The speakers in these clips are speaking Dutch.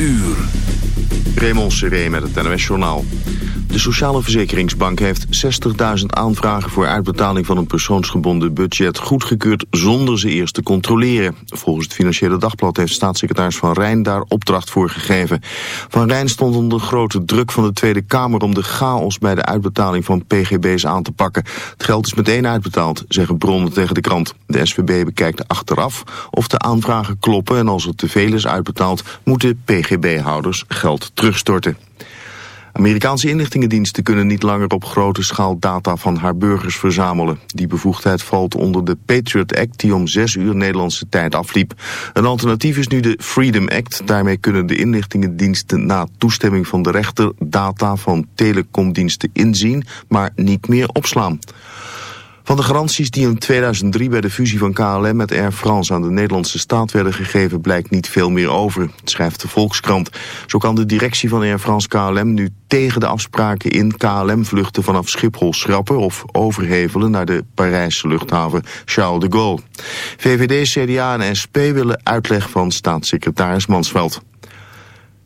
uur. Raymond Seré met het NOS Journaal. De Sociale Verzekeringsbank heeft 60.000 aanvragen voor uitbetaling van een persoonsgebonden budget goedgekeurd zonder ze eerst te controleren. Volgens het Financiële Dagblad heeft staatssecretaris Van Rijn daar opdracht voor gegeven. Van Rijn stond onder grote druk van de Tweede Kamer om de chaos bij de uitbetaling van pgb's aan te pakken. Het geld is meteen uitbetaald, zeggen bronnen tegen de krant. De SVB bekijkt achteraf of de aanvragen kloppen en als er te veel is uitbetaald moeten pgb-houders geld terugstorten. Amerikaanse inlichtingendiensten kunnen niet langer op grote schaal data van haar burgers verzamelen. Die bevoegdheid valt onder de Patriot Act die om zes uur Nederlandse tijd afliep. Een alternatief is nu de Freedom Act. Daarmee kunnen de inlichtingendiensten na toestemming van de rechter data van telecomdiensten inzien, maar niet meer opslaan. Van de garanties die in 2003 bij de fusie van KLM met Air France aan de Nederlandse staat werden gegeven blijkt niet veel meer over, schrijft de Volkskrant. Zo kan de directie van Air France KLM nu tegen de afspraken in KLM-vluchten vanaf Schiphol schrappen of overhevelen naar de Parijse luchthaven Charles de Gaulle. VVD, CDA en SP willen uitleg van staatssecretaris Mansveld.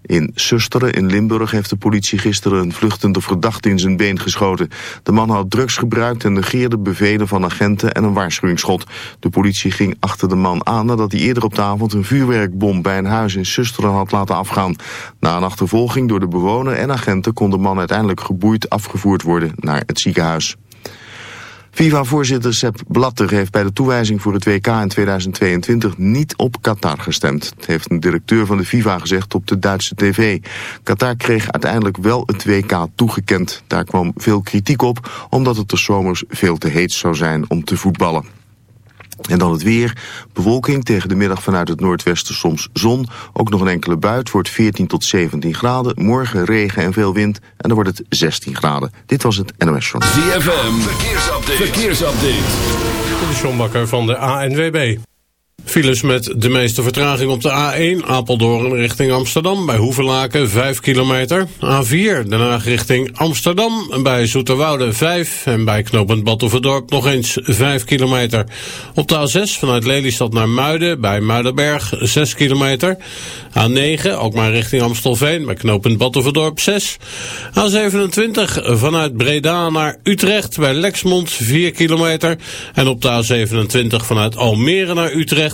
In Susteren in Limburg heeft de politie gisteren een vluchtende verdachte in zijn been geschoten. De man had drugs gebruikt en negeerde bevelen van agenten en een waarschuwingsschot. De politie ging achter de man aan nadat hij eerder op de avond een vuurwerkbom bij een huis in Susteren had laten afgaan. Na een achtervolging door de bewoner en agenten kon de man uiteindelijk geboeid afgevoerd worden naar het ziekenhuis. FIFA-voorzitter Sepp Blatter heeft bij de toewijzing voor het WK in 2022 niet op Qatar gestemd. Het heeft een directeur van de FIFA gezegd op de Duitse tv. Qatar kreeg uiteindelijk wel het WK toegekend. Daar kwam veel kritiek op, omdat het de zomers veel te heet zou zijn om te voetballen. En dan het weer. Bewolking tegen de middag vanuit het noordwesten soms zon. Ook nog een enkele buit wordt 14 tot 17 graden. Morgen regen en veel wind en dan wordt het 16 graden. Dit was het NOS Journal. ZFM, verkeersupdate. verkeersupdate. De John Bakker van de ANWB. Files met de meeste vertraging op de A1 Apeldoorn richting Amsterdam bij Hoevelaken 5 kilometer. A4 daarna richting Amsterdam bij Zoeterwoude 5 en bij knooppunt Battenverdorp nog eens 5 kilometer. Op de A6 vanuit Lelystad naar Muiden bij Muidenberg 6 kilometer. A9 ook maar richting Amstelveen bij knooppunt Battenverdorp 6. A27 vanuit Breda naar Utrecht bij Lexmond 4 kilometer. En op de A27 vanuit Almere naar Utrecht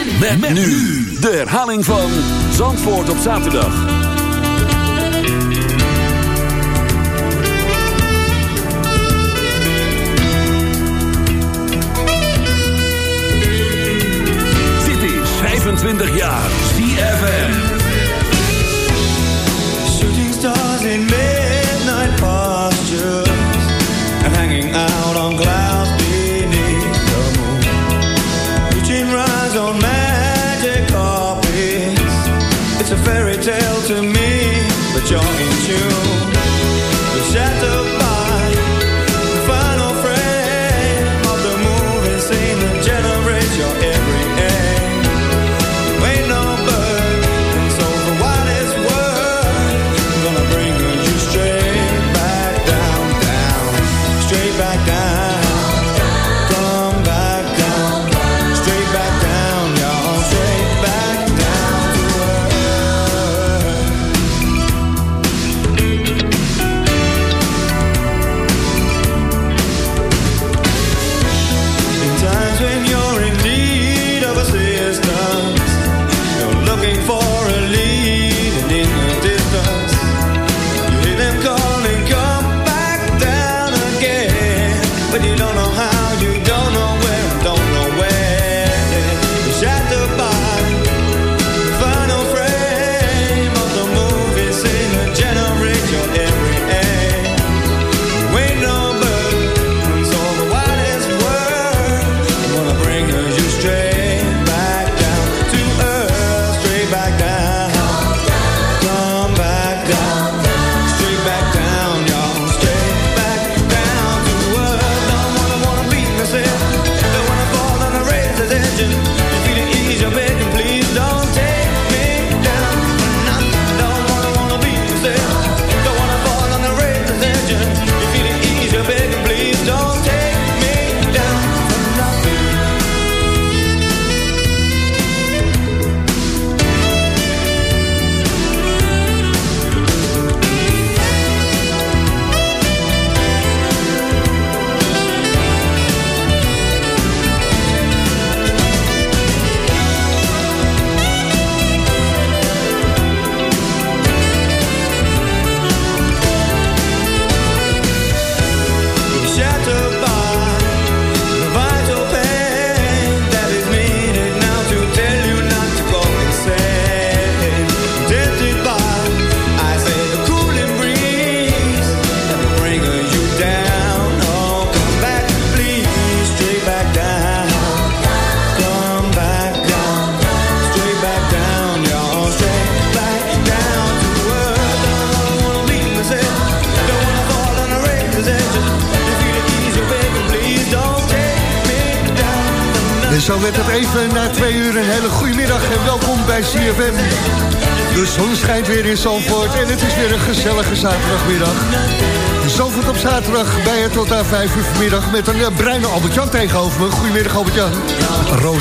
Met, met nu de herhaling van Zandvoort op zaterdag. Dit is 25 jaar ZFM. Shooting stars in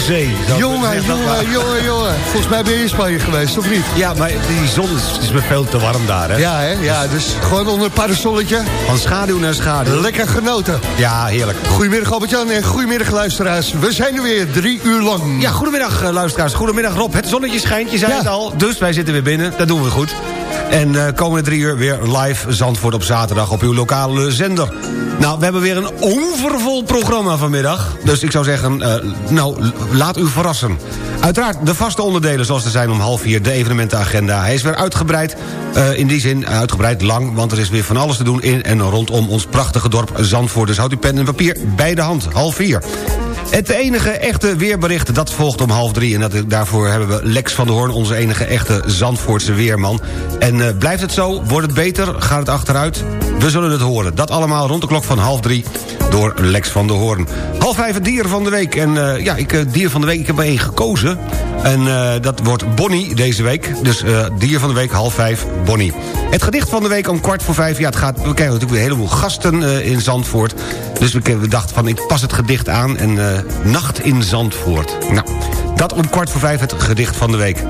Jongen, jongen, jongen, jongen. Volgens mij ben je in Spanje geweest, of niet? Ja, maar die zon is, is me veel te warm daar, hè? Ja, hè? Ja, dus gewoon onder een parasolletje. Van schaduw naar schaduw. Lekker genoten. Ja, heerlijk. Goedemiddag Albert-Jan en goedemiddag luisteraars. We zijn er weer drie uur lang. Ja, goedemiddag eh, luisteraars. Goedemiddag Rob. Het zonnetje schijnt, je zei Ja. het al. Dus wij zitten weer binnen. Dat doen we goed. En eh, komende drie uur weer live Zandvoort op zaterdag op uw lokale zender. Nou, we hebben weer een overvol programma vanmiddag. Dus ik zou zeggen, eh, nou, laat u verrassen. Uiteraard de vaste onderdelen zoals er zijn om half vier. De evenementenagenda. Hij is weer uitgebreid. eh, in die zin uitgebreid lang. Want er is weer van alles te doen in en rondom ons prachtige dorp Zandvoort. Dus houd uw pen en papier bij de hand. Half vier. Het enige echte weerbericht, dat volgt om half drie. En dat, daarvoor hebben we Lex van der Hoorn, onze enige echte Zandvoortse weerman. En eh, blijft het zo? Wordt het beter? Gaat het achteruit? We zullen het horen. Dat allemaal rond de klok van half drie door Lex van der Hoorn. Half vijf het dier van de week. En eh, ja, ik, eh, dier van de week, ik heb er één gekozen. En eh, dat wordt Bonnie deze week. Dus eh, dier van de week, half vijf, Bonnie. Het gedicht van de week om kwart voor vijf. Ja, het gaat, we krijgen natuurlijk weer een heleboel gasten in Zandvoort. Dus we, we dachten van, ik pas het gedicht aan. En Nacht in Zandvoort. Nou, dat om kwart voor vijf het gedicht van de week.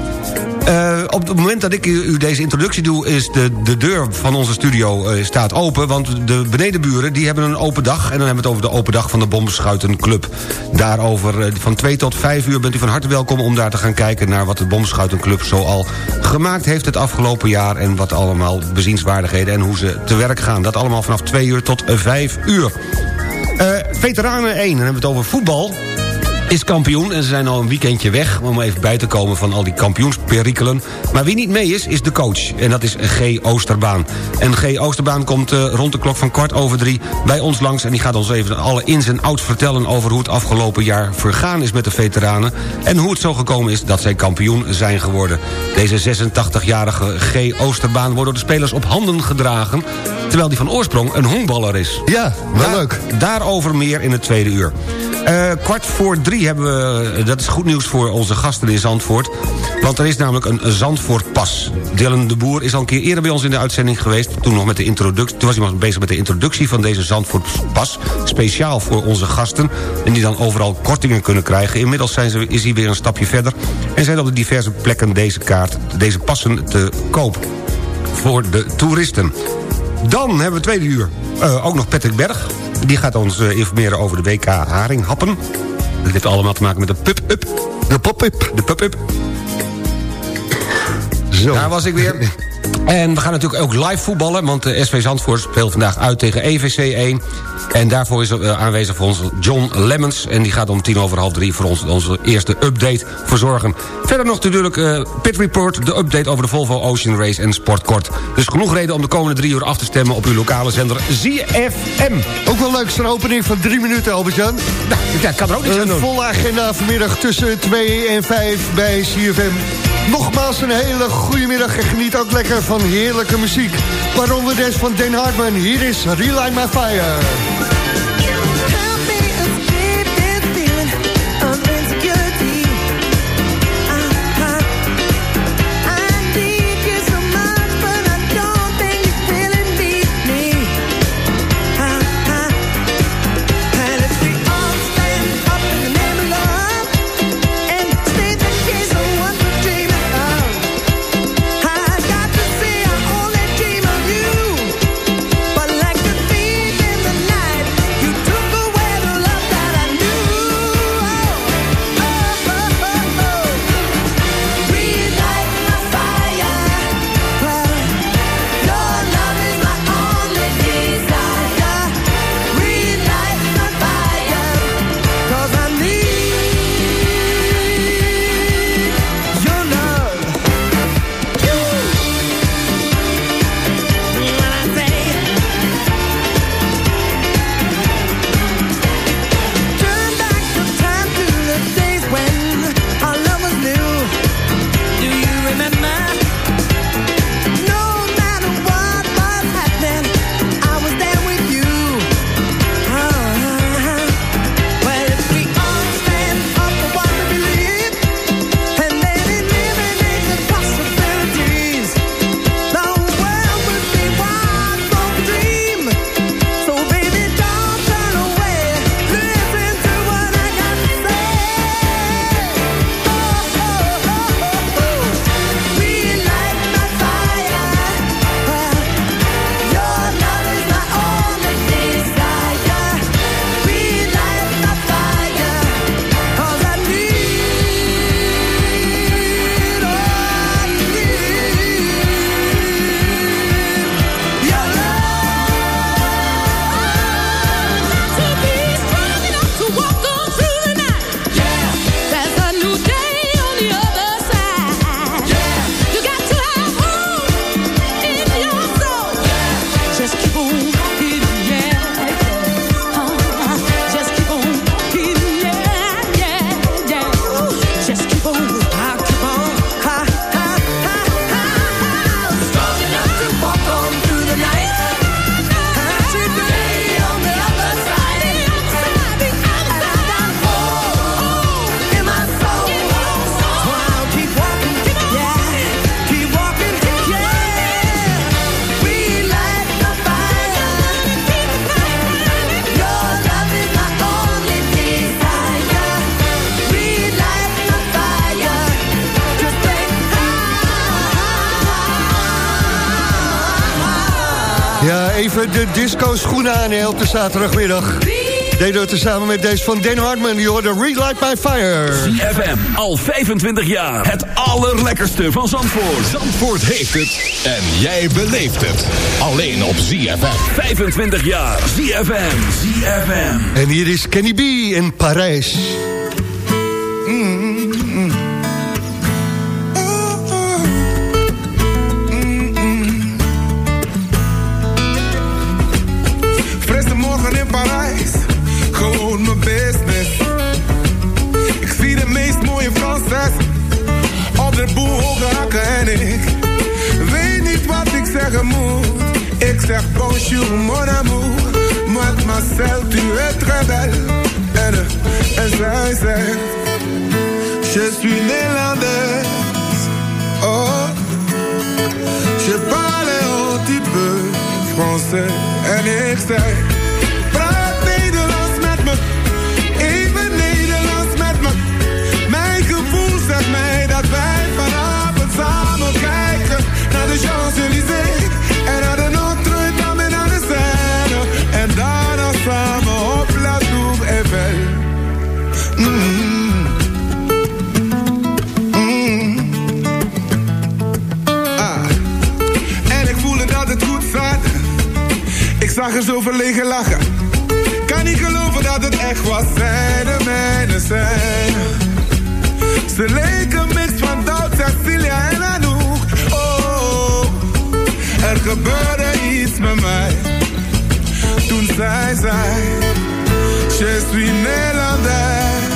Eh, op het moment dat ik u, deze introductie doe... is de, de deur van onze studio eh, staat open. Want de benedenburen die hebben een open dag. En dan hebben we het over de open dag van de Bomschuitenclub. Daarover eh, van 2 tot 5 uur bent u van harte welkom... om daar te gaan kijken naar wat de Bomschuitenclub zoal gemaakt heeft... het afgelopen jaar en wat allemaal bezienswaardigheden... en hoe ze te werk gaan. Dat allemaal vanaf 2 uur tot 5 uur. Veteranen 1, dan hebben we het over voetbal is kampioen en ze zijn al een weekendje weg... om even bij te komen van al die kampioensperikelen. Maar wie niet mee is, is de coach. En dat is G. Oosterbaan. En G. Oosterbaan komt eh, rond de klok van kwart over drie bij ons langs... en die gaat ons even alle ins en outs vertellen... over hoe het afgelopen jaar vergaan is met de veteranen... en hoe het zo gekomen is dat zij kampioen zijn geworden. Deze 86-jarige G. Oosterbaan wordt door de spelers op handen gedragen... terwijl die van oorsprong een honkballer is. Ja, wel Daar- leuk. Daarover meer in het tweede uur. Eh, kwart voor drie hebben we, eh, dat is goed nieuws voor onze gasten in Zandvoort... want er is namelijk een Zandvoortpas. Dylan de Boer is al een keer eerder bij ons in de uitzending geweest... toen, nog met de toen was hij nog bezig met de introductie van deze Zandvoortpas... speciaal voor onze gasten, en die dan overal kortingen kunnen krijgen. Inmiddels zijn ze, is hij weer een stapje verder... en zijn op de diverse plekken deze kaart, deze passen te koop voor de toeristen. Dan hebben we tweede uur eh, ook nog Patrick Berg. Die gaat ons eh, informeren over de WK Haringhappen. Dat heeft allemaal te maken met de pub-up. De pop-up. De pub-up. Zo. Daar was ik weer. En we gaan natuurlijk ook live voetballen... want de SV Zandvoort speelt vandaag uit tegen EVC 1. En daarvoor is eh, aanwezig voor ons John Lemmens... en die gaat om tien over half drie voor ons onze eerste update verzorgen. Verder nog natuurlijk eh, Pit Report, de update over de Volvo Ocean Race en Sportkort. Dus genoeg reden om de komende drie uur af te stemmen... op uw lokale zender ZFM. Ook wel leuk, zo'n opening van drie minuten, Albert-Jan. Nou, ja, kan er ook niks aan Een volle agenda vanmiddag tussen 2 en 5 bij CFM. Nogmaals een hele goede middag en geniet ook lekker van heerlijke muziek. Waaronder deze van Dan Hartman. Hier is Relight My Fire. Disco schoenen aan op de zaterdagmiddag. Deden we het samen met deze van Dan Hartman. Die hoorde Relight My Fire. ZFM, al 25 jaar. Het allerlekkerste van Zandvoort. Zandvoort heeft het en jij beleeft het. Alleen op ZFM. 25 jaar. ZFM. ZFM. En hier is Kenny B in Parijs. Suis Nederlands. Oh, je parle un petit peu français. En Ik zag er zo verlegen lachen. Kan niet geloven dat het echt was. Zij de mijne zijn. Ze leken mix van Doubt, Cecilia en Anouk. Oh, er gebeurde iets met mij. Toen zij zei, je suis Nederlands.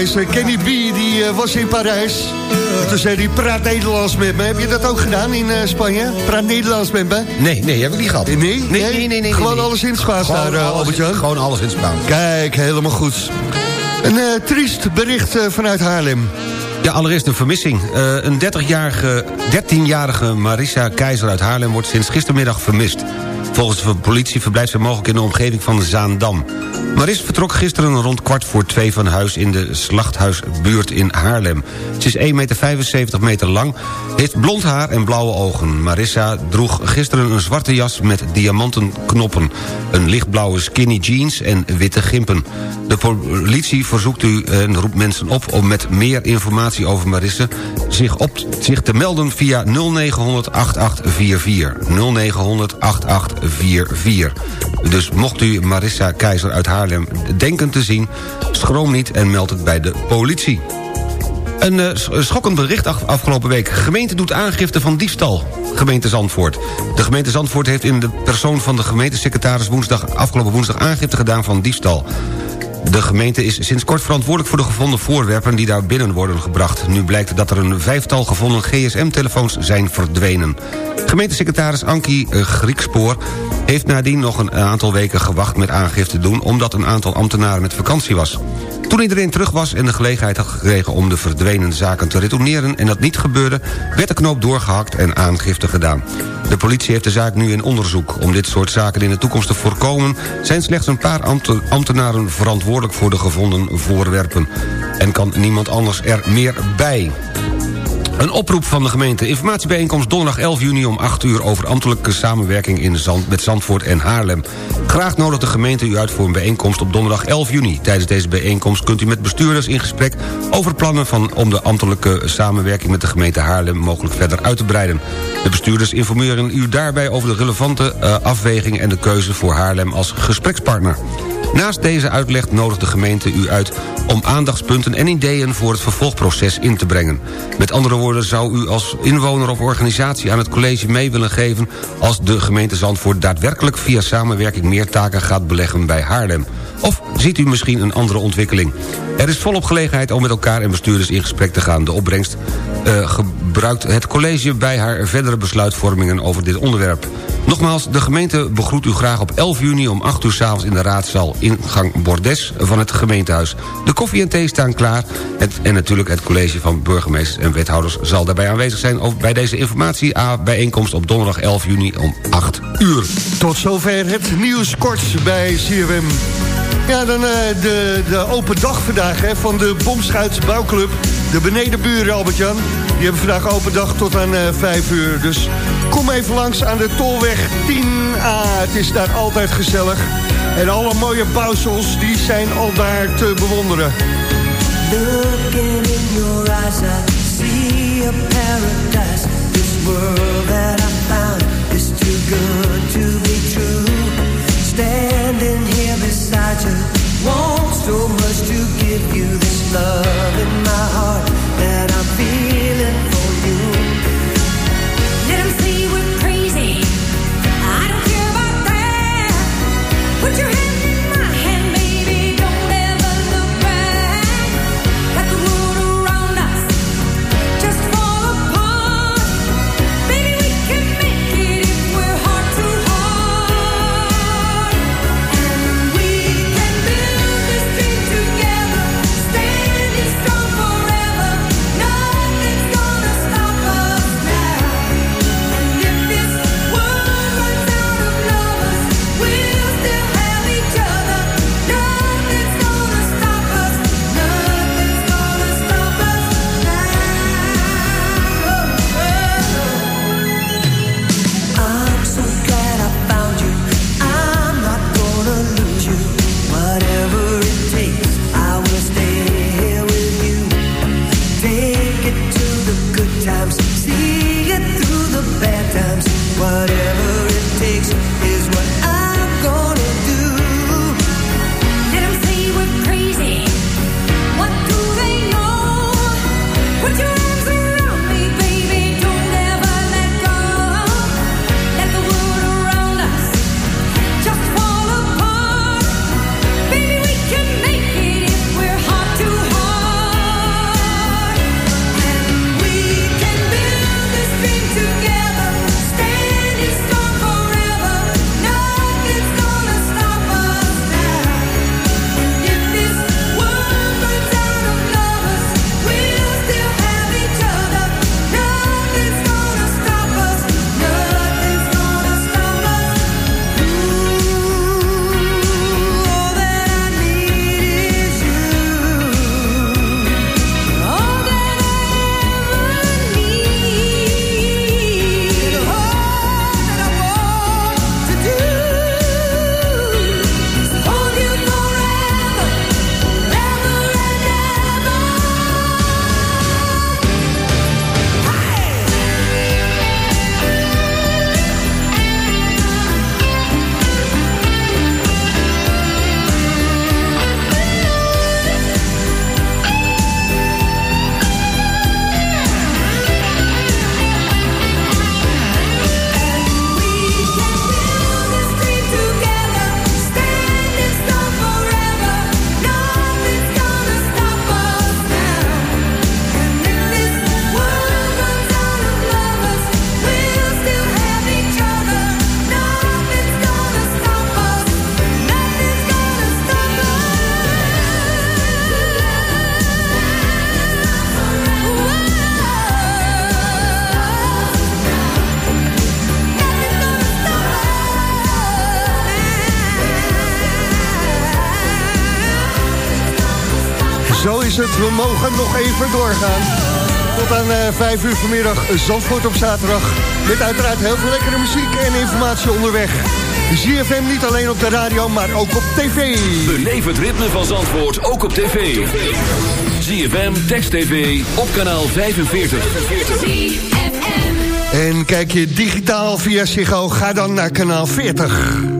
Deze Kenny B die eh, was in Parijs. En toen zei hij, praat Nederlands met me. Heb je dat ook gedaan in eh, Spanje? Praat Nederlands met me? Nee, nee, heb ik niet gehad. Nee? Nee, nee, nee. nee, Gewoon nee. alles in het Spaans Gewoon daar, eh, alles- Albert-Jan? Gewoon alles in het Spaans. Kijk, helemaal goed. Een eh, triest bericht eh, vanuit Haarlem. Ja, allereerst een vermissing. Eh, een 30-jarige 13-jarige Marissa Keizer uit Haarlem wordt sinds gistermiddag vermist. Volgens de politie verblijft ze mogelijk in de omgeving van Zaandam. Maris vertrok gisteren rond kwart voor twee van huis... in de Slachthuisbuurt in Haarlem. Ze is 1,75 meter, lang, heeft blond haar en blauwe ogen. Marissa droeg gisteren een zwarte jas met diamanten knoppen... een lichtblauwe skinny jeans en witte gimpen. De politie verzoekt u en roept mensen op... om met meer informatie over Marissa zich, op, zich te melden via 0900 8844. 0900 8844. Dus mocht u Marissa Keizer uit Haarlem denken te zien... schroom niet en meld het bij de politie. Een eh, sch- schokkend bericht af- afgelopen week. Gemeente doet aangifte van diefstal. Gemeente Zandvoort. De gemeente Zandvoort heeft in de persoon van de gemeentesecretaris... Woensdag, afgelopen woensdag aangifte gedaan van diefstal. De gemeente is sinds kort verantwoordelijk voor de gevonden voorwerpen... die daar binnen worden gebracht. Nu blijkt dat er een vijftal gevonden gsm-telefoons zijn verdwenen. Gemeentesecretaris Ankie eh, Griekspoor heeft nadien nog een aantal weken gewacht met aangifte doen... omdat een aantal ambtenaren met vakantie was. Toen iedereen terug was en de gelegenheid had gekregen om de verdwenen zaken te retourneren... en dat niet gebeurde, werd de knoop doorgehakt en aangifte gedaan. De politie heeft de zaak nu in onderzoek. Om dit soort zaken in de toekomst te voorkomen... zijn slechts een paar ambt- ambtenaren verantwoordelijk voor de gevonden voorwerpen. En kan niemand anders er meer bij. Een oproep van de gemeente. Informatiebijeenkomst donderdag 11 juni om 8 uur... over ambtelijke samenwerking in Zand, met Zandvoort en Haarlem. Graag nodigt de gemeente u uit voor een bijeenkomst op donderdag 11 juni. Tijdens deze bijeenkomst kunt u met bestuurders in gesprek... over plannen van, om de ambtelijke samenwerking met de gemeente Haarlem... mogelijk verder uit te breiden. De bestuurders informeren u daarbij over de relevante uh, afweging... en de keuze voor Haarlem als gesprekspartner. Naast deze uitleg nodigt de gemeente u uit om aandachtspunten en ideeën voor het vervolgproces in te brengen. Met andere woorden zou u als inwoner of organisatie aan het college mee willen geven... als de gemeente Zandvoort daadwerkelijk via samenwerking meer taken gaat beleggen bij Haarlem. Of ziet u misschien een andere ontwikkeling? Er is volop gelegenheid om met elkaar en bestuurders in gesprek te gaan. De opbrengst uh, gebruikt het college bij haar verdere besluitvormingen over dit onderwerp. Nogmaals, de gemeente begroet u graag op 11 juni om 8 uur s'avonds in de raadzaal ingang Bordes van het gemeentehuis. De koffie en thee staan klaar en natuurlijk het college van burgemeesters en wethouders zal daarbij aanwezig zijn bij deze informatie bijeenkomst op donderdag 11 juni om 8 uur. Tot zover het nieuws kort bij CRM. Ja, dan uh, de, de open dag vandaag hè, van de Bomschuits Bouwclub. De benedenburen, Albert-Jan. Die hebben vandaag open dag tot aan uh, 5 uur. Dus kom even langs aan de Tolweg 10A. Het is daar altijd gezellig. En alle mooie bouwsels, die zijn al daar te bewonderen. Looking in your eyes, I see a paradise. This world that I found is too good to be true. Standing beside you, want so much to give you this love in my heart that het, we mogen nog even doorgaan. Tot aan eh 5 uur vanmiddag Zandvoort op zaterdag. Met uiteraard heel veel lekkere muziek en informatie onderweg. ZFM niet alleen op de radio, maar ook op tv. Beleef het ritme van Zandvoort ook op tv. ZFM, Text TV, op kanaal 45. En kijk je digitaal via Ziggo, ga dan naar kanaal 40.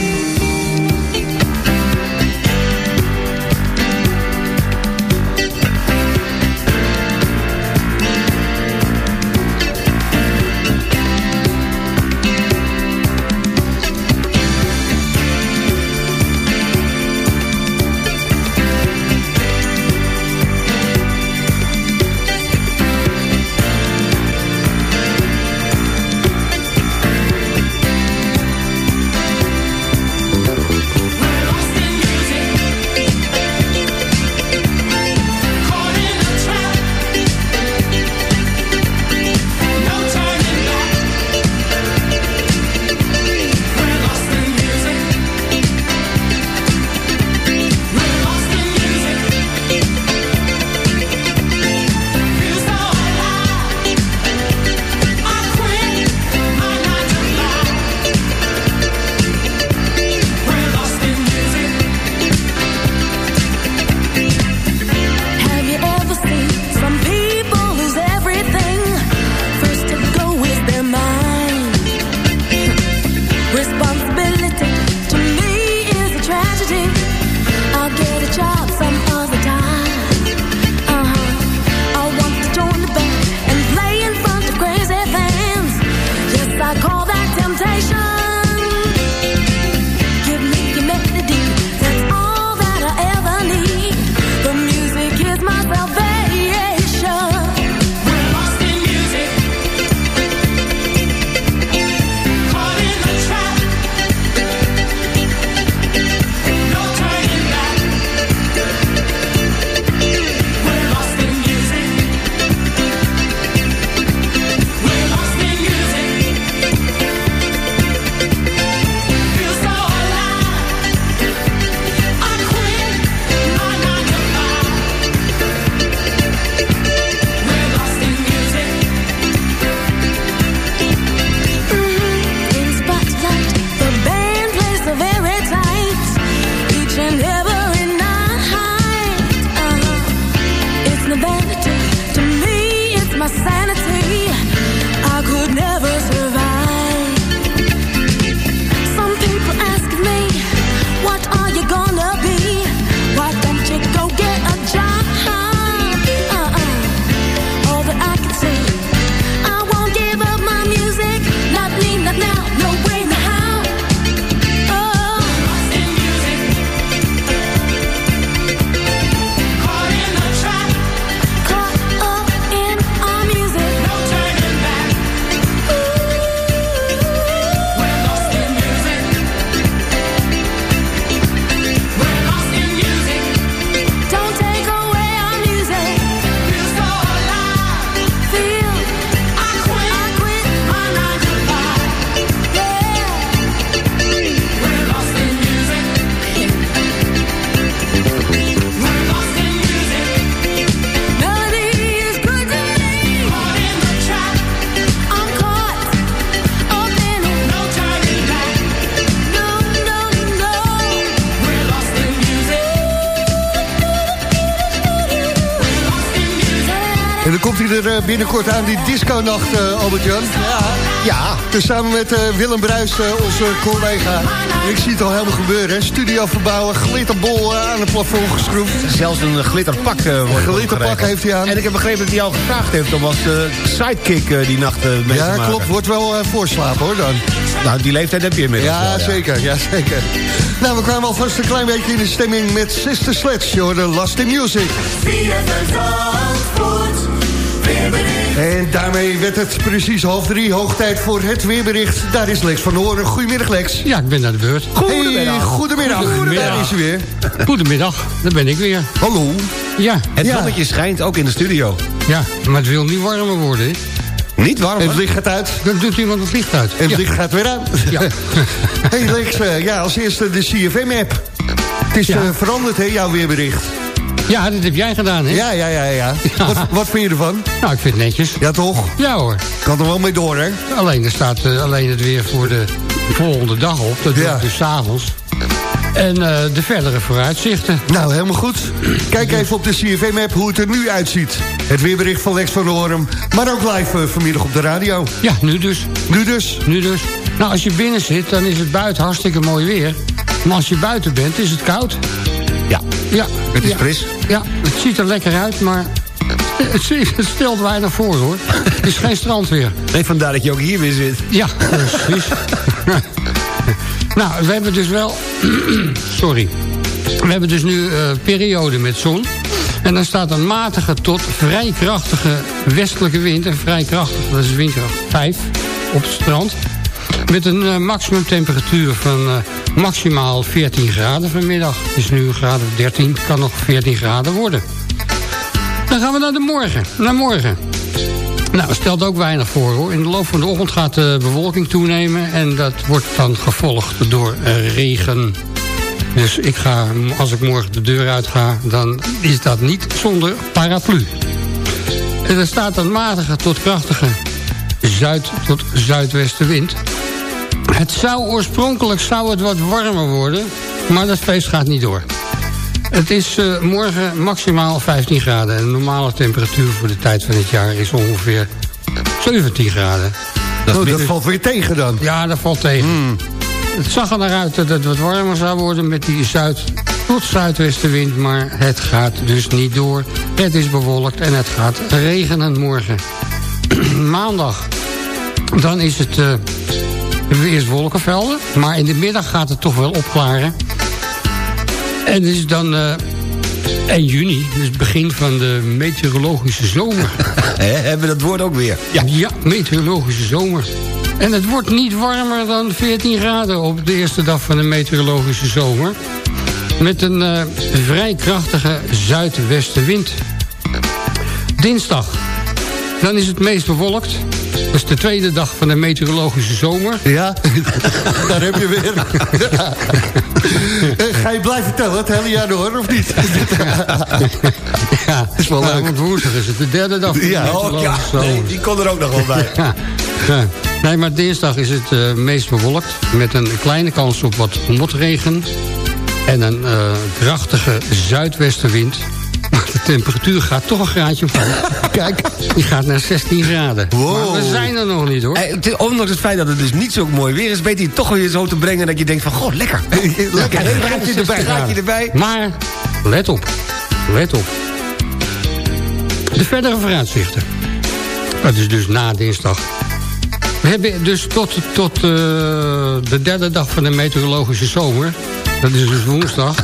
Binnenkort aan, die disco-nacht, eh, Albert-Jan. Ja. ja. Dus samen met eh, Willem Bruis, eh, onze collega. Ik zie het al helemaal gebeuren, hè. Studio verbouwen, glitterbol aan het plafond geschroefd. Zelfs een glitterpak uh, wordt Een glitterpak heeft hij aan. En ik heb begrepen dat hij al gevraagd heeft om als eh, sidekick die nacht mee te Ja, klopt. Wordt wel eh, voorslapen, hoor, dan. Nou, die leeftijd heb je inmiddels Ja, wel, zeker, ja, zeker. Nou, we kwamen alvast een klein beetje in de stemming met Sister Sledge, hoor, de Last in Music. En daarmee werd het precies half drie, hoog tijd voor het weerbericht. Daar is Lex van Hoorn. Goedemiddag, Lex. Ja, ik ben naar de beurt. Goedemiddag. Hey, goedemiddag. Goedemiddag. Daar is hij weer. Goedemiddag, daar ben ik weer. Hallo. Ja, Het Ja. zonnetje schijnt ook in de studio. ja, maar het wil niet warmer worden. hè? Niet warm, En het licht gaat uit. Dan doet iemand het licht uit. En het ja. licht gaat weer aan. Ja. hey Lex, eh, ja, als eerste de CFM-app. Het is Ja. eh, veranderd, hè, jouw weerbericht. Ja, dat heb jij gedaan, hè? Ja, ja, ja, ja. Ja. Wat, wat vind je ervan? Nou, ik vind het netjes. Ja, toch? Ja hoor. Kan er wel mee door, hè? Alleen er staat eh, alleen het weer voor de volgende dag op. Dat Ja. dus 's avonds. En eh, de verdere vooruitzichten. Nou, helemaal goed. Kijk even op de CFM-app hoe het er nu uitziet. Het weerbericht van Lex van Hoorn. Maar ook live eh, vanmiddag op de radio. Ja, nu dus. Nu dus. Nu dus. Nou, als je binnen zit, dan is het buiten hartstikke mooi weer. Maar als je buiten bent, is het koud. Ja, Ja. het is ja. fris. Ja, het ziet er lekker uit, maar het, het stelt weinig voor, hoor. Het is geen strandweer. Nee, vandaar dat je ook hier weer zit. Ja, precies. nou, we hebben dus wel... Sorry. We hebben dus nu een periode met zon. En dan staat een matige tot vrij krachtige westelijke wind. En vrij krachtig, dat is windkracht 5 op het strand. Met een eh, maximumtemperatuur van eh, maximaal 14 graden vanmiddag. Het is nu een graad of 13, kan nog 14 graden worden. Dan gaan we naar de morgen. Naar morgen. Nou, dat stelt ook weinig voor hoor. In de loop van de ochtend gaat de bewolking toenemen... en dat wordt dan gevolgd door eh, regen. Dus ik ga, als ik morgen de deur uit ga... dan is dat niet zonder paraplu. En er staat een matige tot krachtige zuid- tot zuidwestenwind. Het zou oorspronkelijk zou het wat warmer worden... maar dat feest gaat niet door. Het is eh, morgen maximaal 15 graden. En de normale temperatuur voor de tijd van het jaar is ongeveer 17 graden. Dat, Oh, dat valt weer tegen dan. Ja, dat valt tegen. Hmm. Het zag er naar uit dat het wat warmer zou worden met die zuid- tot zuidwestenwind. Maar het gaat dus niet door. Het is bewolkt en het gaat regenen morgen. Maandag. Dan is het eh, weer eerst wolkenvelden. Maar in de middag gaat het toch wel opklaren. En het is dan eh 1 juni, dus het begin van de meteorologische zomer. Hè, hebben we dat woord ook weer. Ja. meteorologische zomer. En het wordt niet warmer dan 14 graden op de eerste dag van de meteorologische zomer. Met een eh, vrij krachtige zuidwestenwind. Dinsdag. Dan is het meest bewolkt. Dat is de tweede dag van de meteorologische zomer. Ja, daar heb je weer. Eh, Ga je blijven tellen het hele jaar door, of niet? Ja, Is wel leuk. want woensdag is het de derde dag van de Ja, Oh ja, nee, die kon er ook nog wel bij. Ja. Nee, maar dinsdag is het eh, meest bewolkt. Met een kleine kans op wat motregen. En een eh, krachtige zuidwestenwind. De temperatuur gaat toch een graadje omhoog. Kijk. Die gaat naar 16 graden. Wow. Maar we zijn er nog niet hoor. Eh, het is- ondanks het feit dat het dus niet zo mooi weer is... weet het toch weer zo te brengen dat je denkt van... goh, lekker. lekker, een graadje erbij, graadje erbij. Maar let op. Let op. De verdere vooruitzichten. Dat is dus na dinsdag. We hebben dus tot, tot eh, de derde dag van de meteorologische zomer... dat is dus woensdag...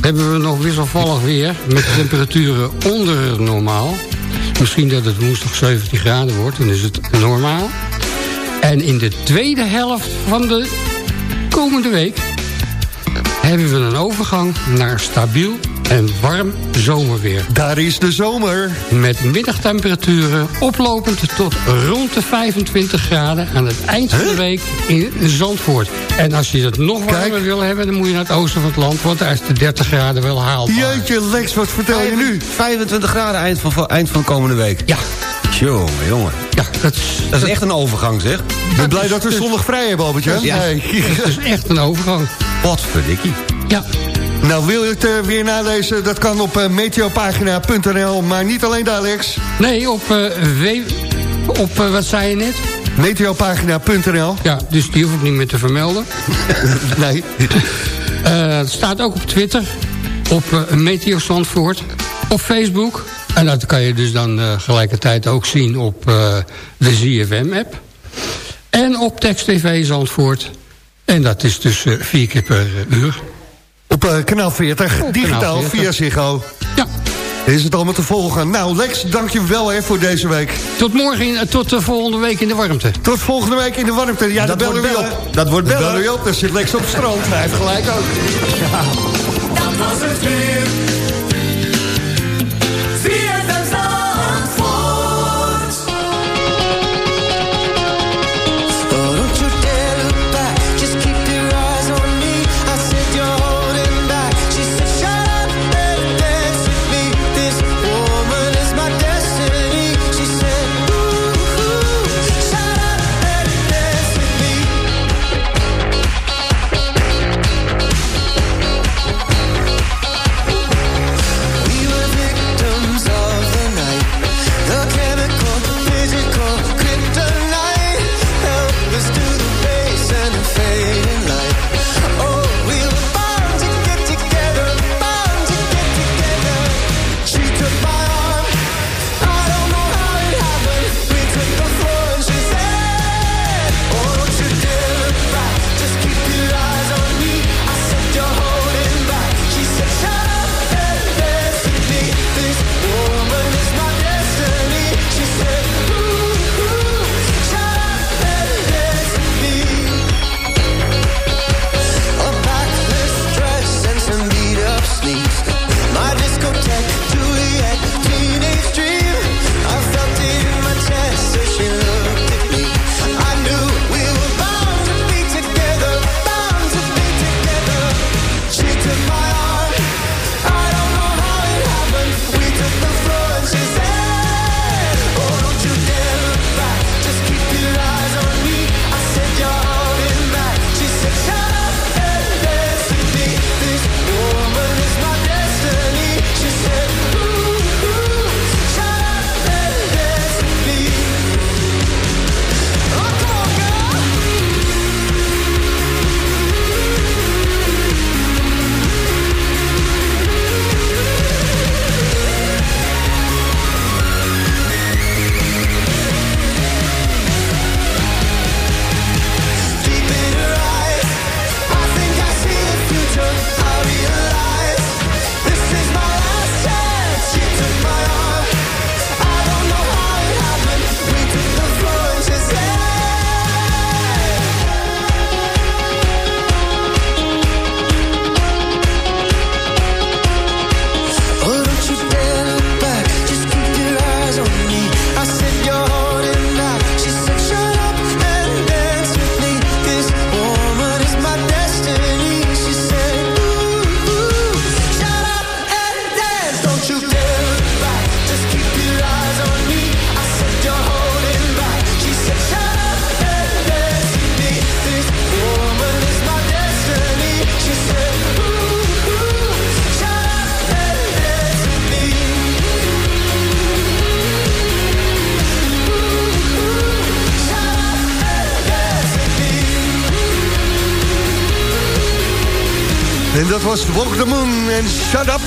hebben we nog wisselvallig weer... met temperaturen onder normaal. Misschien dat het woensdag 17 graden wordt, dan is het normaal. En in de tweede helft van de komende week... hebben we een overgang naar stabiel en warm zomerweer. Daar is de zomer. Met middagtemperaturen oplopend tot rond de 25 graden... aan het eind van de week in Zandvoort. En als je het nog warmer Kijk. wil hebben... dan moet je naar het oosten van het land... want daar is de 30 graden wel haalbaar. Jeetje, Lex, wat vertel je nu? 25 graden eind van, eind van komende week. Ja, Jongen, jongen. ja dat, is, Dat is echt een overgang, zeg. Ik ben blij dat we zondag vrij hebben, Albertje. Ja. Nee. dat is echt een overgang. Wat verdikkie. Ja, Nou, wil je het eh, weer nalezen? Dat kan op eh, meteopagina.nl. Maar niet alleen daar, Alex. Nee, op... eh, w... op wat zei je net? Meteopagina.nl. Ja, dus die hoef ik niet meer te vermelden. nee. Het staat ook op Twitter. Op eh, Meteo Zandvoort. Op Facebook. En dat kan je dus dan eh gelijkertijd ook zien op de ZFM-app. En op Text TV Zandvoort. En dat is dus vier keer per uur. Op eh, kanaal 40, Op digitaal, kanaal 40. via Ziggo. Ja. Is het allemaal te volgen. Nou, Lex, dank je wel hè, voor deze week. Tot morgen, in- eh, tot de volgende week in de warmte. Tot volgende week in de warmte. Ja, Dat dan bellen we op. Dat wordt bellen. bellen we op. Dan zit Lex op het strand. Hij heeft gelijk ook. Dat was het weer.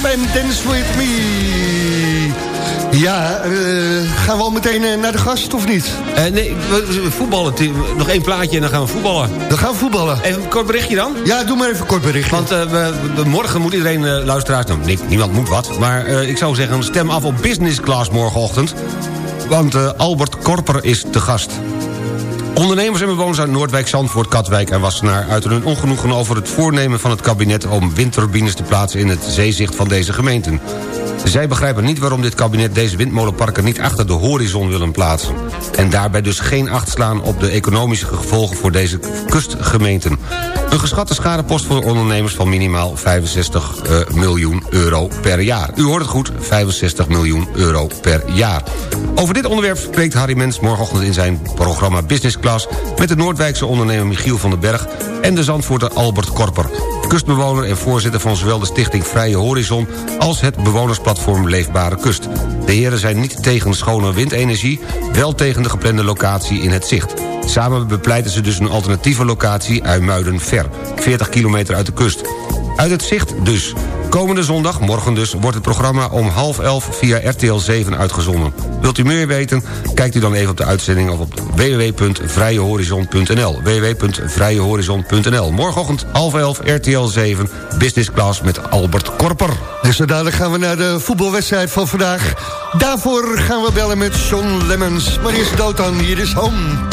And Dance With Me. Ja, eh, gaan we al meteen eh, naar de gast of niet? Eh, nee, we, voetballen. Nog één plaatje en dan gaan we voetballen. Dan gaan we voetballen. Even een kort berichtje dan? Ja, doe maar even een kort berichtje. Want we, we- morgen moet iedereen, luisteraars... Nou, nee, niemand moet wat. Maar ik zou zeggen, stem af op business class morgenochtend. Want Albert Korper is de gast. Ondernemers en bewoners uit Noordwijk, Zandvoort, Katwijk en Wassenaar... uiten hun ongenoegen over het voornemen van het kabinet... om windturbines te plaatsen in het zeezicht van deze gemeenten. Zij begrijpen niet waarom dit kabinet deze windmolenparken niet achter de horizon willen plaatsen. En daarbij dus geen acht slaan op de economische gevolgen voor deze kustgemeenten. Een geschatte schadepost voor ondernemers van minimaal 65 eh, miljoen euro per jaar. U hoort het goed, 65 miljoen euro per jaar. Over dit onderwerp spreekt Harry Mens morgenochtend in zijn programma Business Class... met de Noordwijkse ondernemer Michiel van den Berg en de Zandvoorter Albert Korper. Kustbewoner en voorzitter van zowel de stichting Vrije Horizon... als het bewonersplatform Leefbare Kust. De heren zijn niet tegen schone windenergie... wel tegen de geplande locatie in het zicht. Samen bepleiten ze dus een alternatieve locatie... Uimuiden-Ver, 40 kilometer uit de kust. Uit het zicht dus. Komende zondag, morgen dus, wordt het programma om half elf via RTL 7 uitgezonden. Wilt u meer weten? Kijkt u dan even op de uitzending of op www.vrijehorizon.nl www.vrijehorizon.nl Morgenochtend half elf RTL 7 Business Class met Albert Korper. Dus dadelijk gaan we naar de voetbalwedstrijd van vandaag. Daarvoor gaan we bellen met John Lemmens. Maar eerst dood dan, hier is Home.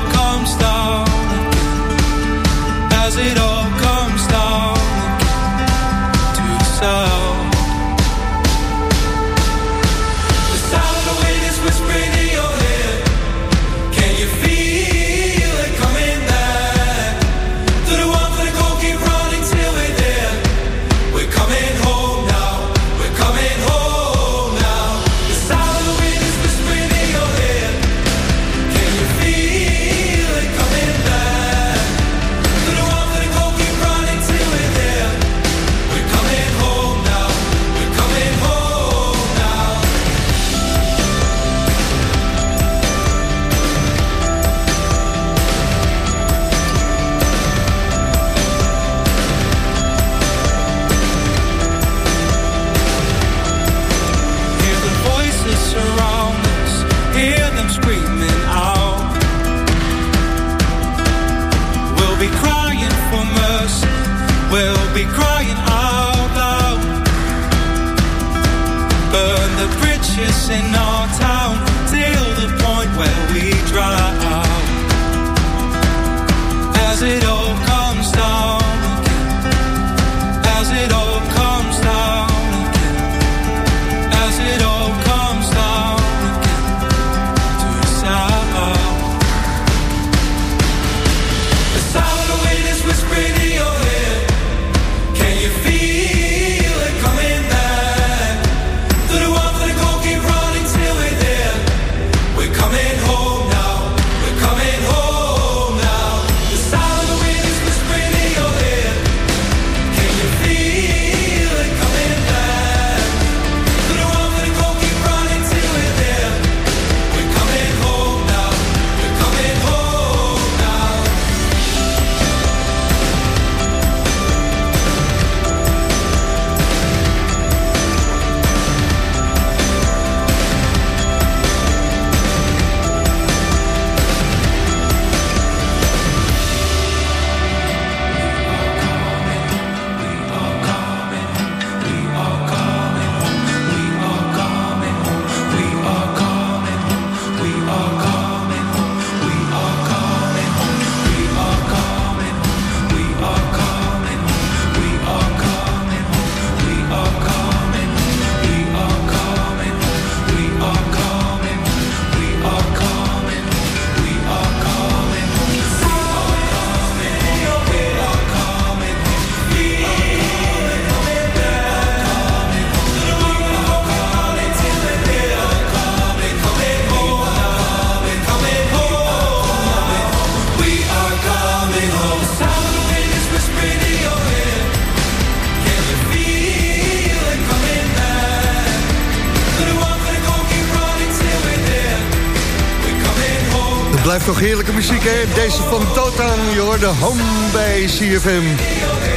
Deze van Totan, je hoorde home bij CFM.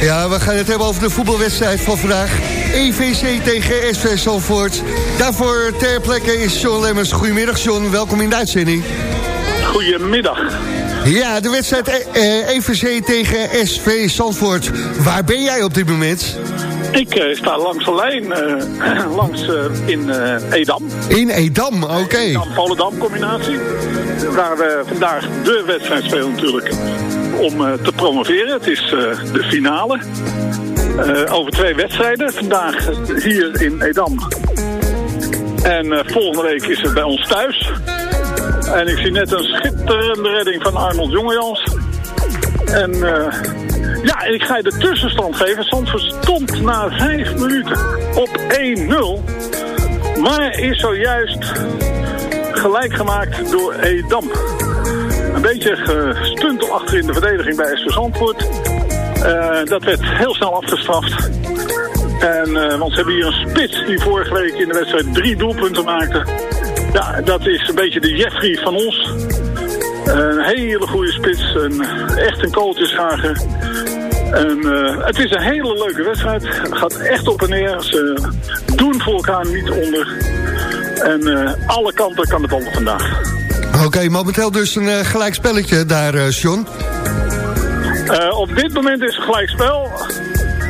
Ja, we gaan het hebben over de voetbalwedstrijd van vandaag. EVC tegen SV Zalvoort. Daarvoor ter plekke is John Lemmers. Goedemiddag, John. Welkom in de uitzending. Goedemiddag. Ja, de wedstrijd eh, eh, EVC tegen SV Zandvoort. Waar ben jij op dit moment? Ik eh, sta langs de lijn, langs in Edam. In Edam, oké. Edam-Volendam combinatie. Waar we vandaag de wedstrijd spelen natuurlijk om eh, te promoveren. Het is eh, de finale. Eh, over twee wedstrijden. Vandaag hier in Edam. En volgende week is het bij ons thuis. En ik zie net een schitterende redding van Arnold Jongejans. En ja, ik ga je de tussenstand geven. Zandvoort stond na vijf minuten op 1-0. Maar is zojuist gelijk gemaakt door Edam. Een beetje gestuntel achter in de verdediging bij SV Zandvoort. Eh, dat werd heel snel afgestraft. En, eh, want ze hebben hier een spits die vorige week in de wedstrijd drie doelpunten maakte. Ja, dat is een beetje de Jeffrey van ons. Een hele goede spits. Echt een kooltjeshager. En, eh, het is een hele leuke wedstrijd. Het gaat echt op en neer. Ze doen voor elkaar niet onder. En eh, alle kanten kan het op vandaag. Oké, momenteel dus een eh, gelijk spelletje daar, John. Eh, op dit moment is het gelijk spel.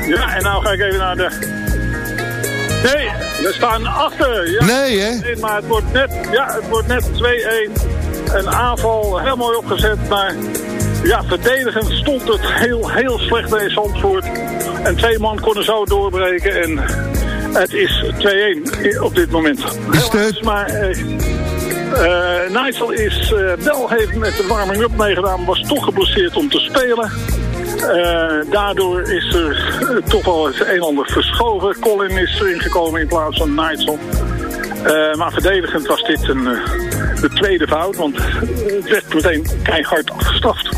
Ja, en nou ga ik even naar de... Nee, we staan achter. Ja, Nee, hè? Maar het wordt net, ja, het wordt net 2-1. Een aanval, heel mooi opgezet, maar ja, verdedigend stond het heel, heel slecht bij Zandvoort. En twee man konden zo doorbreken en het is 2-1 op dit moment. Helaas, maar eh, eh, Nigel is eh, wel heeft met de warming-up meegedaan, was toch geblesseerd om te spelen. Daardoor is er toch wel het een en ander verschoven. Colin is erin gekomen in plaats van Nigel. Maar verdedigend was dit een, de tweede fout, want het werd meteen keihard afgestraft.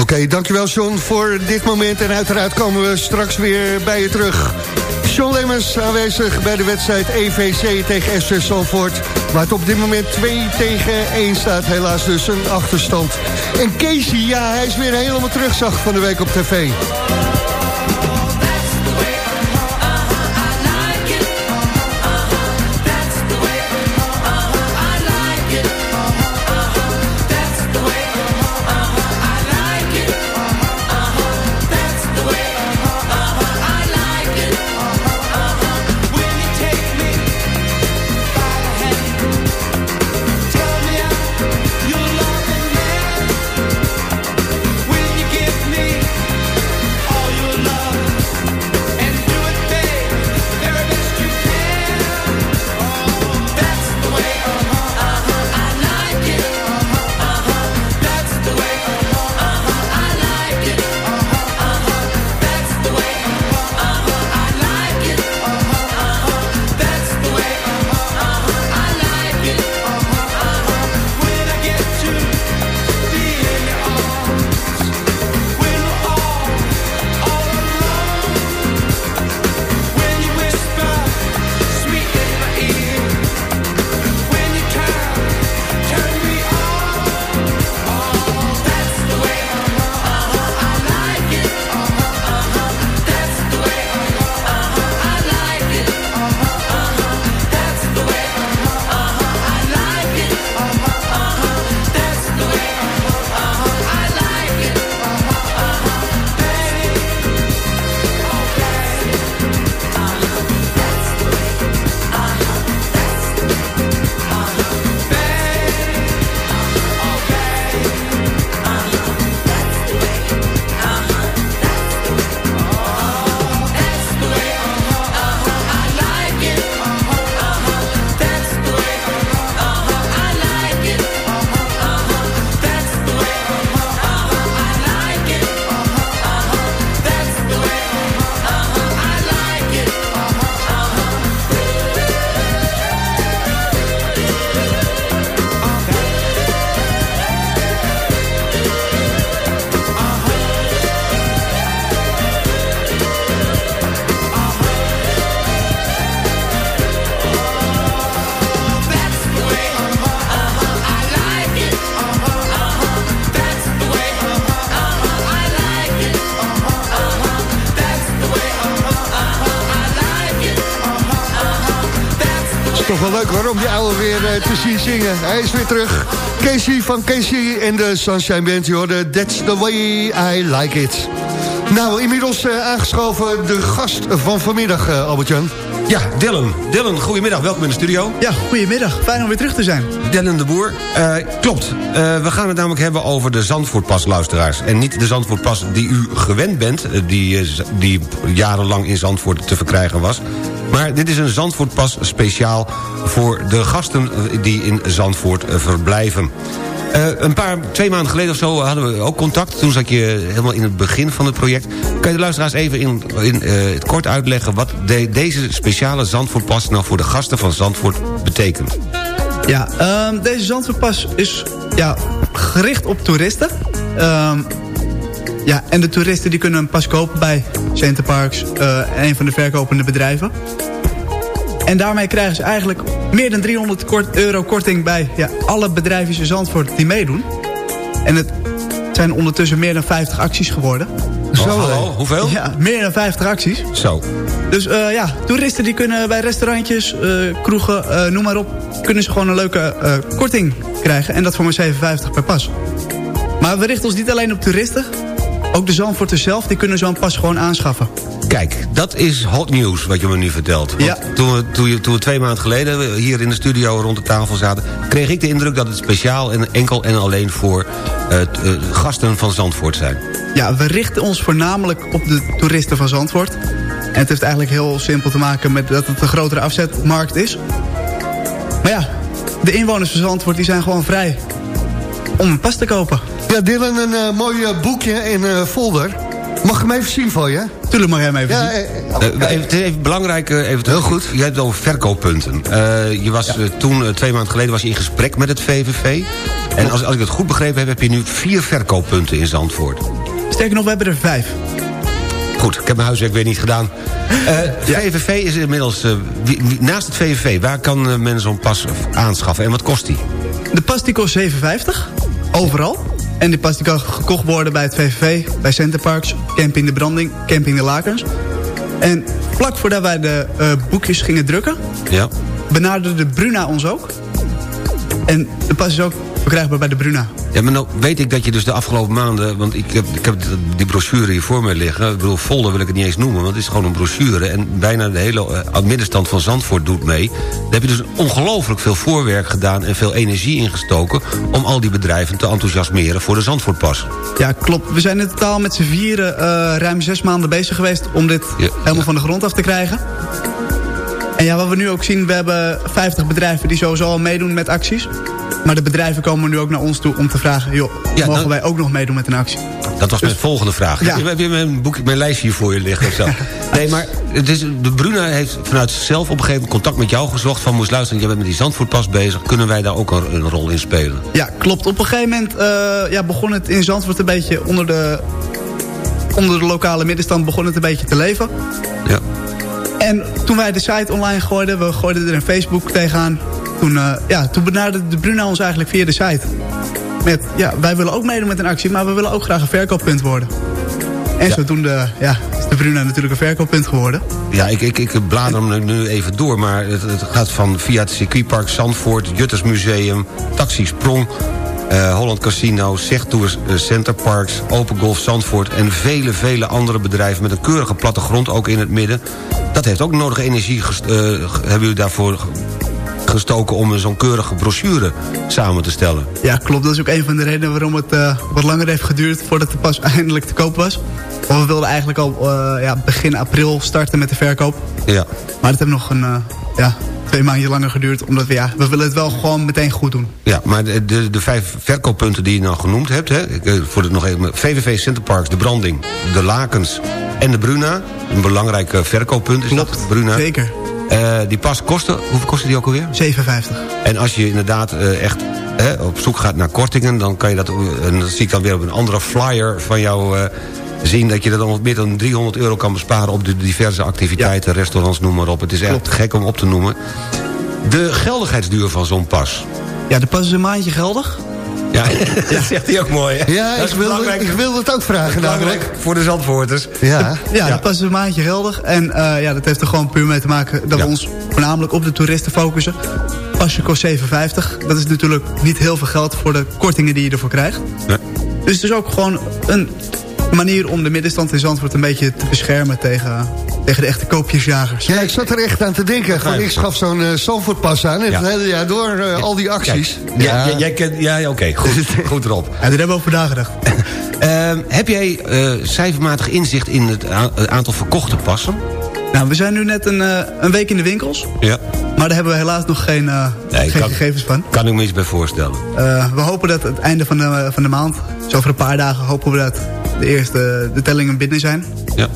Oké, dankjewel John voor dit moment. En uiteraard komen we straks weer bij je terug. John Lemmers aanwezig bij de wedstrijd EVC tegen SV Zandvoort. Waar het op dit moment 2 tegen 1 staat. Helaas dus een achterstand. En Casey, ja, hij is weer helemaal terug, zag van de week op tv. Weer eh, te zien zingen. Hij is weer terug. Casey van Casey en de Sunshine Band, je hoorde That's the way I like it. Nou, inmiddels eh, aangeschoven de gast van vanmiddag, eh, Albert-Jan. Ja, Dylan. Dylan, goedemiddag. Welkom in de studio. Ja, goedemiddag. Fijn om weer terug te zijn. Dylan de Boer. Eh, klopt. Eh, we gaan het namelijk hebben over de Zandvoortpas, luisteraars. En niet de Zandvoortpas die u gewend bent... die, die jarenlang in Zandvoort te verkrijgen was. Maar dit is een Zandvoortpas speciaal voor de gasten eh, die in Zandvoort eh, verblijven. Eh, een paar, twee maanden geleden of zo hadden we ook contact. Toen zat je helemaal in het begin van het project. Kan je de luisteraars even in, in het kort uitleggen... wat de- deze speciale Zandvoortpas nou voor de gasten van Zandvoort betekent? Ja, ehm, deze Zandvoortpas is ja, gericht op toeristen. Ehm, ja, en de toeristen die kunnen een pas kopen bij Centerparks, eh een van de verkopende bedrijven. En daarmee krijgen ze eigenlijk meer dan 300 kort, euro korting bij ja, alle bedrijven in Zandvoort die meedoen. En het zijn ondertussen meer dan 50 acties geworden. Oh, hallo, hoeveel? Ja, meer dan 50 acties. Zo. Dus eh, ja, toeristen die kunnen bij restaurantjes, eh, kroegen, eh, noem maar op... kunnen ze gewoon een leuke eh, korting krijgen. En dat voor maar 7,50 per pas. Maar we richten ons niet alleen op toeristen. Ook de Zandvoorters zelf, die kunnen zo'n pas gewoon aanschaffen. Kijk, dat is hot news wat je me nu vertelt. Want Ja. toen, we, toen, je, toen we twee maanden geleden hier in de studio rond de tafel zaten... kreeg ik de indruk dat het speciaal en enkel en alleen voor eh, eh, gasten van Zandvoort zijn. Ja, we richten ons voornamelijk op de toeristen van Zandvoort. En het heeft eigenlijk heel simpel te maken met dat het een grotere afzetmarkt is. Maar ja, de inwoners van Zandvoort die zijn gewoon vrij om een pas te kopen. Ja, Dylan, een eh, mooi eh, boekje en eh, folder. Mag ik hem even zien van je? Tuurlijk mag jij hem even Ja, zien. eh, Eh, even, het is even belangrijk, even Heel goed. Je hebt het over verkooppunten. Eh, je was toen, twee maanden geleden, was je in gesprek met het VVV. En als, als ik het goed begrepen heb, heb je nu vier verkooppunten in Zandvoort. Sterker nog, we hebben er vijf. Goed, ik heb mijn huiswerk weer niet gedaan. Eh VVV is inmiddels... eh, wie- wie- naast het VVV, waar kan men zo'n pas aanschaffen en wat kost die? De pas die kost 7,50. Overal. En die pas die kan gekocht worden bij het VVV, bij Centerparks, Camping de Branding, Camping de Lakens. En vlak voordat wij de eh, boekjes gingen drukken, Ja. benaderde Bruna ons ook. En de pas is ook verkrijgbaar bij de Bruna. Ja, maar nou weet ik dat je dus de afgelopen maanden... want ik heb, ik heb die brochure hier voor mij liggen. Ik bedoel, folder wil ik het niet eens noemen... want het is gewoon een brochure... en bijna de hele eh, middenstand van Zandvoort doet mee. Daar heb je dus ongelooflijk veel voorwerk gedaan... en veel energie ingestoken... om al die bedrijven te enthousiasmeren voor de Zandvoortpas. Ja, klopt. We zijn in totaal met z'n vieren eh, ruim zes maanden bezig geweest... om dit helemaal van de grond af te krijgen. En ja, wat we nu ook zien, we hebben 50 bedrijven die sowieso al meedoen met acties. Maar de bedrijven komen nu ook naar ons toe om te vragen... joh, mogen dan- wij ook nog meedoen met een actie? Dat was mijn volgende vraag. Ja. Heb je mijn, boek, mijn lijstje hier voor je liggen of zo? nee, maar het is, de Bruna heeft vanuit zichzelf op een gegeven moment contact met jou gezocht... van moest luisteren, jij bent met die Zandvoortpas bezig... kunnen wij daar ook een, een rol in spelen? Ja, klopt. Op een gegeven moment eh, ja, begon het in Zandvoort een beetje onder de, onder de lokale middenstand begon het een beetje te leven. Ja. En toen wij de site online gooiden, we gooiden er een Facebook tegenaan. Toen, eh, ja, toen benaderde de Bruna ons eigenlijk via de site. Met, ja, wij willen ook meedoen met een actie, maar we willen ook graag een verkooppunt worden. En zodoende ja, is de Bruna natuurlijk een verkooppunt geworden. Ja, ik, ik, ik blader hem nu even door, maar het, het gaat van via het circuitpark Zandvoort... Juttersmuseum, Taxi Sprong, eh, Holland Casino... Zegtours eh, Centerparks, Open Golf Zandvoort... en vele, vele andere bedrijven met een keurige plattegrond ook in het midden. Dat heeft ook nodige energie, hebben jullie daarvoor gestoken... om zo'n keurige brochure samen te stellen. Ja, klopt. Dat is ook een van de redenen waarom het eh, wat langer heeft geduurd... voordat de pas eindelijk te koop was. Want we wilden eigenlijk al eh, ja, begin april starten met de verkoop. Ja. Maar het heeft nog een, eh, ja, twee maandjes langer geduurd. Omdat we, ja, we willen het wel gewoon meteen goed doen. Ja, maar de, de, de vijf verkooppunten die je nou genoemd hebt... Hè, voor het nog even, VVV Centerparks, de Branding, de Lakens en de Bruna... een belangrijk verkooppunt is dat, Bruna. zeker. Eh, die pas kosten, hoeveel kosten die ook alweer? 7,50. En als je inderdaad eh, echt hè, op zoek gaat naar kortingen... dan kan je dat, eh, en dat zie ik dan weer op een andere flyer van jou... zien dat je er dan meer dan 300 euro kan besparen... op de diverse activiteiten, restaurants, noem maar op. Het is echt te gek om op te noemen. De geldigheidsduur van zo'n pas. Ja, de pas is een maandje geldig. Ja, dat zegt hij ook mooi, hè? Ja, Dat ik wilde, ik wilde het ook vragen namelijk. voor de Zandvoorters. Ja. Ja, pas is een maandje geldig. En eh, ja, dat heeft er gewoon puur mee te maken... dat we ons voornamelijk op de toeristen focussen. Pasje kost 7,50. Dat is natuurlijk niet heel veel geld voor de kortingen die je ervoor krijgt. Nee. Dus het is ook gewoon een manier om de middenstand in Zandvoort een beetje te beschermen tegen, tegen de echte koopjesjagers. Ja, ik zat er echt aan te denken. Van, ik schaf zo'n uh, Zandvoortpas aan en Ja. het hele jaar door eh, al die acties. Kijk, ja. jij, jij kent, ja, ja, oké, goed, goed erop. Ja, daar hebben we over nagedacht. Ehm, heb jij eh, cijfermatig inzicht in het, aantal verkochte passen? Nou, we zijn nu net een, eh, een week in de winkels. Ja. Maar daar hebben we helaas nog geen, eh, Nee, geen kan- gegevens van. Kan ik me iets bij voorstellen. Eh, we hopen dat het einde van de, van de maand, zo over een paar dagen, hopen we dat de eerste de tellingen binnen zijn. Ja.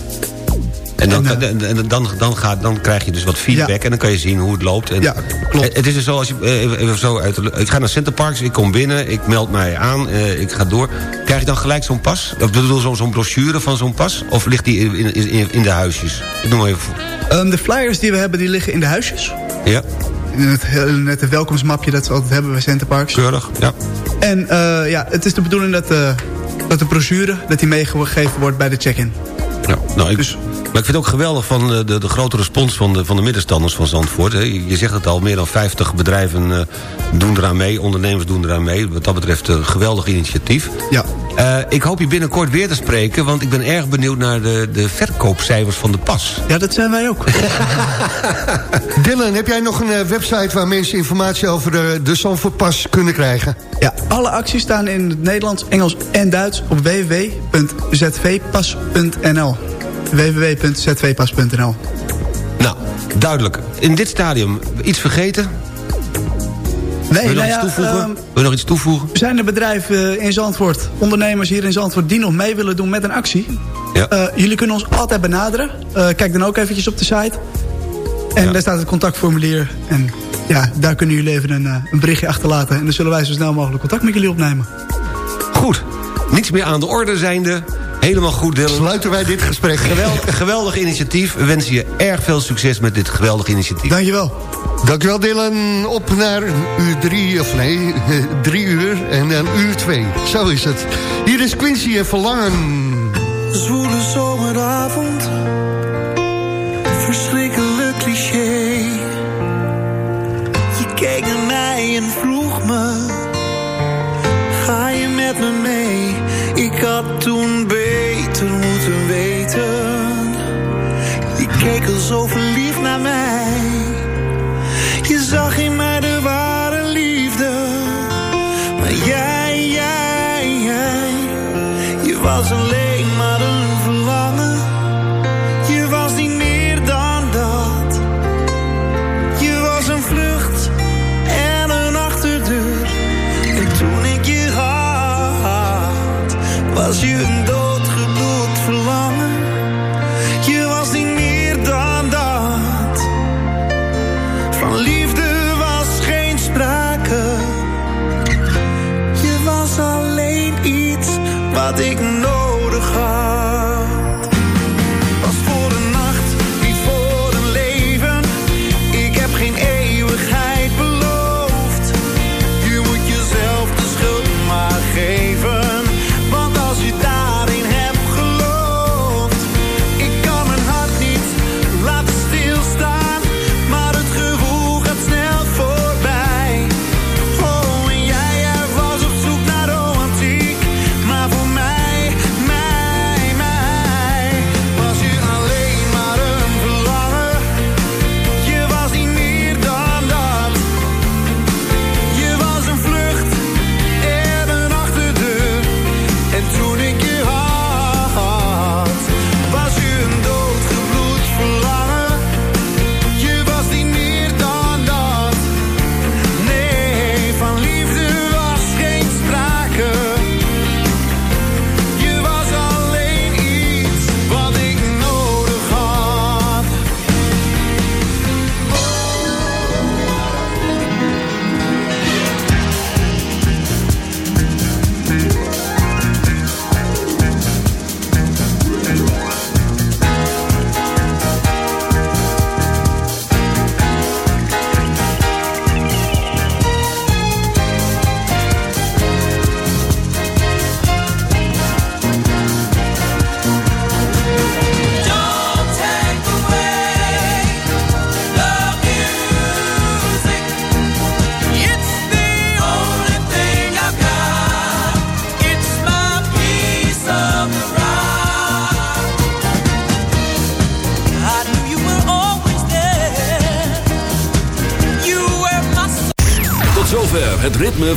En dan, En, en dan, dan, gaat, dan krijg je dus wat feedback en dan kan je zien hoe het loopt. En Ja, klopt. Het is dus zo, als je, eh, even, even zo uit ik ga naar Centerparks, ik kom binnen, ik meld mij aan, eh, ik ga door. Krijg je dan gelijk zo'n pas? Of bedoel zo'n zo'n brochure van zo'n pas? Of ligt die in, in, in, in de huisjes? Ik noem maar even. voor- Ehm, de flyers die we hebben, die liggen in de huisjes. Ja, In het, hele nette welkomstmapje dat ze altijd hebben bij Centerparks. keurig. Ja. En eh, ja, het is de bedoeling dat, eh, dat de brochure dat die meegegeven wordt bij de check-in. Ja, nou, ik, Dus- maar ik vind het ook geweldig van eh, de, de grote respons van de, van de middenstanders van Zandvoort. Hè. Je zegt het al, meer dan 50 bedrijven eh, doen eraan mee, ondernemers doen eraan mee. Wat dat betreft een geweldig initiatief. Ja. Eh, ik hoop je binnenkort weer te spreken, want ik ben erg benieuwd naar de, de verkoopcijfers van de pas. Ja, dat zijn wij ook. Dylan, heb jij nog een eh, website waar mensen informatie over de, de Zandvoortpas kunnen krijgen? Ja, alle acties staan in het Nederlands, Engels en Duits op www.zvpas.nl www.zvpas.nl Nou, duidelijk. In dit stadium iets vergeten? Nee, Wil je nog nou iets ja, toevoegen? ehm, Wil je nog iets toevoegen? zijn er bedrijven in Zandvoort, ondernemers hier in Zandvoort... die nog mee willen doen met een actie? Ja. Eh, jullie kunnen ons altijd benaderen. Eh, kijk dan ook eventjes op de site. En Ja. daar staat het contactformulier. En ja, daar kunnen jullie even een, eh, een berichtje achterlaten. En dan zullen wij zo snel mogelijk contact met jullie opnemen. Goed. Niets meer aan de orde zijnde. Helemaal goed, Dylan. Sluiten wij dit gesprek. Geweldig, geweldig initiatief. We wensen je erg veel succes met dit geweldig initiatief. Dankjewel. Dankjewel Dylan. Op naar uur drie, of nee, drie uur en dan uur twee. Zo is het. Hier is Quincy en Verlangen. Zwoele zomeravond, verschrikkelijk cliché. Je keek naar mij en vroeg me, ga je met me mee? Ik had toen beter moeten weten. Je keek al zo verliefd naar mij. Zag in mij de ware liefde. Maar jij, jij, jij, je was alleen